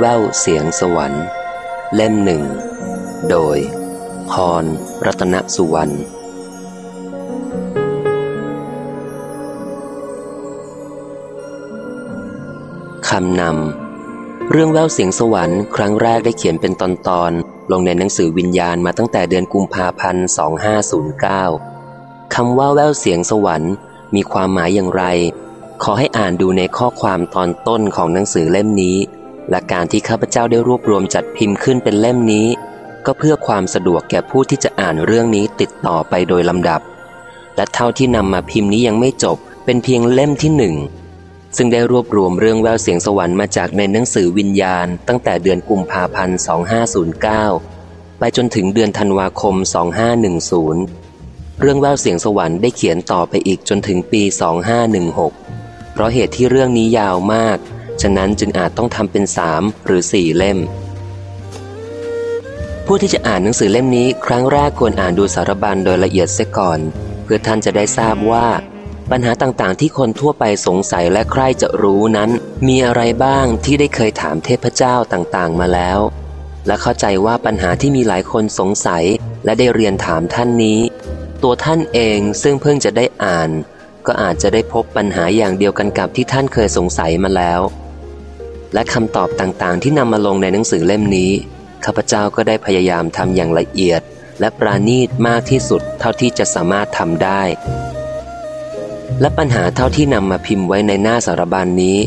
แววเสียงสวรรค์ เล่มหนึ่ง โดย พร รัตนสุวรรณคำนำ เรื่องแววเสียงสวรรค์ครั้งแรกได้เขียนเป็นตอนๆ ลงในหนังสือวิญญาณมาตั้งแต่เดือนกุมภาพันธ์ 2509 คำว่าแววเสียงสวรรค์มีความหมายอย่างไร ขอให้อ่านดูในข้อความตอนต้นของหนังสือเล่มนี้ และการที่ข้าพเจ้าได้รวบรวมจัดพิมพ์ขึ้นเป็นเล่มนี้ ก็เพื่อความสะดวกแก่ผู้ที่จะอ่านเรื่องนี้ติดต่อไปโดยลำดับ และเท่าที่นำมาพิมพ์นี้ยังไม่จบ เป็นเพียงเล่มที่หนึ่งซึ่งได้รวบรวมเรื่องแววเสียงสวรรค์มาจากในหนังสือวิญญาณ ตั้งแต่เดือนกุมภาพันธ์ 2509 ไปจนถึงเดือนธันวาคม 2510 เรื่องแววเสียงสวรรค์ได้เขียนต่อไปอีกจนถึงปี 2516 เพราะเหตุที่เรื่องนี้ยาวมาก ฉะนั้นจึงอาจต้องทำเป็นสามหรือสี่เล่ม ผู้ที่จะอ่านหนังสือเล่มนี้ครั้งแรกควรอ่านดูสารบัญโดยละเอียดเสียก่อน เพื่อท่านจะได้ทราบว่า ปัญหาต่างๆ ที่คนทั่วไปสงสัยและใคร่จะรู้นั้น มีอะไรบ้างที่ได้เคยถามเทพเจ้าต่างๆ มาแล้ว และเข้าใจว่าปัญหาที่มีหลายคนสงสัยและได้เรียนถามท่านนี้ ตัวท่านเองซึ่งเพิ่งจะได้อ่านก็อาจจะได้พบปัญหาอย่างเดียวกันกับที่ท่านเคยสงสัยมาแล้ว และคำตอบต่างๆ ที่นำมาลงในหนังสือเล่มนี้ ข้าพเจ้าก็ได้พยายามทำอย่างละเอียด และปราณีตมากที่สุดเท่าที่จะสามารถทำได้ และปัญหาเท่าที่นำมาพิมพ์ไว้ในหน้าสารบัญนนี้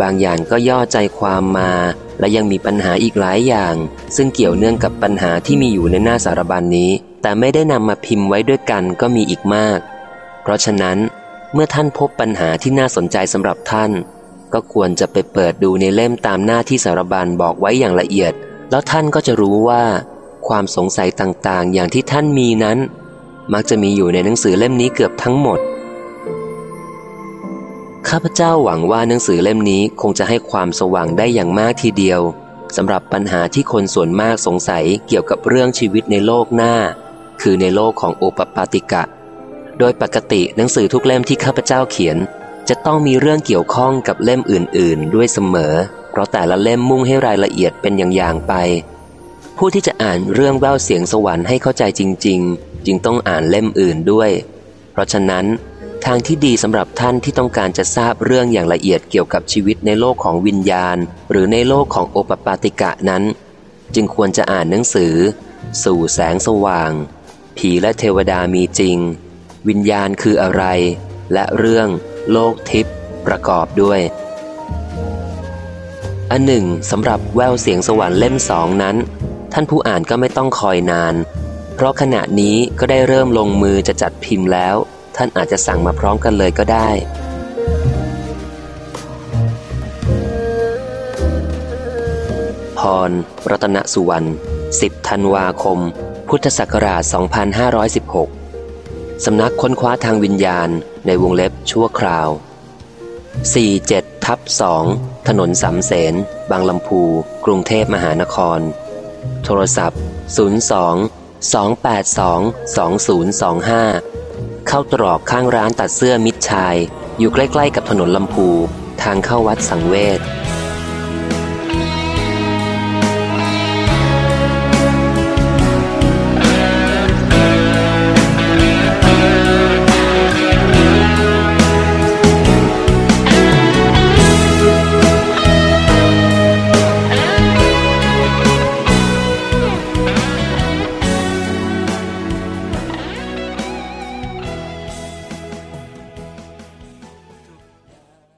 บางอย่างก็ย่อใจความมา และยังมีปัญหาอีกหลายอย่าง ซึ่งเกี่ยวเนื่องกับปัญหาที่มีอยู่ในหน้าสารบัญนนี้ แต่ไม่ได้นำมาพิมพ์ไว้ด้วยกันก็มีอีกมาก เพราะฉะนั้น เมื่อท่านพบปัญหาที่น่าสนใจสำหรับท่าน ก็ควรจะไปเปิดดูในเล่มตามหน้าที่สารบัญบอกไว้อย่างละเอียด แล้วท่านก็จะรู้ว่า ความสงสัยต่างๆ อย่างที่ท่านมีนั้น มักจะมีอยู่ในหนังสือเล่มนี้เกือบทั้งหมด ข้าพเจ้าหวังว่าหนังสือเล่มนี้คงจะให้ความสว่างได้อย่างมากทีเดียวสำหรับปัญหาที่คนส่วนมากสงสัยเกี่ยวกับเรื่องชีวิตในโลกหน้า คือในโลกของโอปปาติกะ โดยปกติหนังสือทุกเล่มที่ข้าพเจ้าเขียน จะต้องมีเรื่องเกี่ยวข้องกับเล่มอื่น ๆ ด้วยเสมอ เพราะแต่ละเล่มมุ่งให้รายละเอียดเป็นอย่างๆไป ผู้ที่จะอ่านเรื่องแววเสียงสวรรค์ให้เข้าใจจริง ๆ จึงต้องอ่านเล่มอื่นด้วย เพราะฉะนั้น ทางที่ดีสำหรับท่านที่ต้องการจะทราบเรื่องอย่างละเอียดเกี่ยวกับชีวิตในโลกของวิญญาณ หรือในโลกของโอปปาติกะนั้น จึงควรจะอ่านหนังสือ สู่แสงสว่าง ผีและเทวดามีจริง วิญญาณคืออะไร และเรื่อง โลกทิพย์ประกอบด้วย อันหนึ่งสำหรับแววเสียงสวรรค์เล่มสองนั้น ท่านผู้อ่านก็ไม่ต้องคอยนาน เพราะขณะนี้ก็ได้เริ่มลงมือจะจัดพิมพ์แล้ว ท่านอาจจะสั่งมาพร้อมกันเลยก็ได้พร รัตนสุวรรณ 10 ธันวาคม พุทธศักราช 2516 สำนักค้นคว้าทางวิญญาณในวงเล็บชั่วคราว 47ทับ2ถนนสำเสน บางลำพู กรุงเทพมหานคร โทรศัพท์ 02 282 2025 เข้าตรอกข้างร้านตัดเสื้อมิตรชาย อยู่ใกล้ ๆ กับถนนลำพู ทางเข้าวัดสังเวช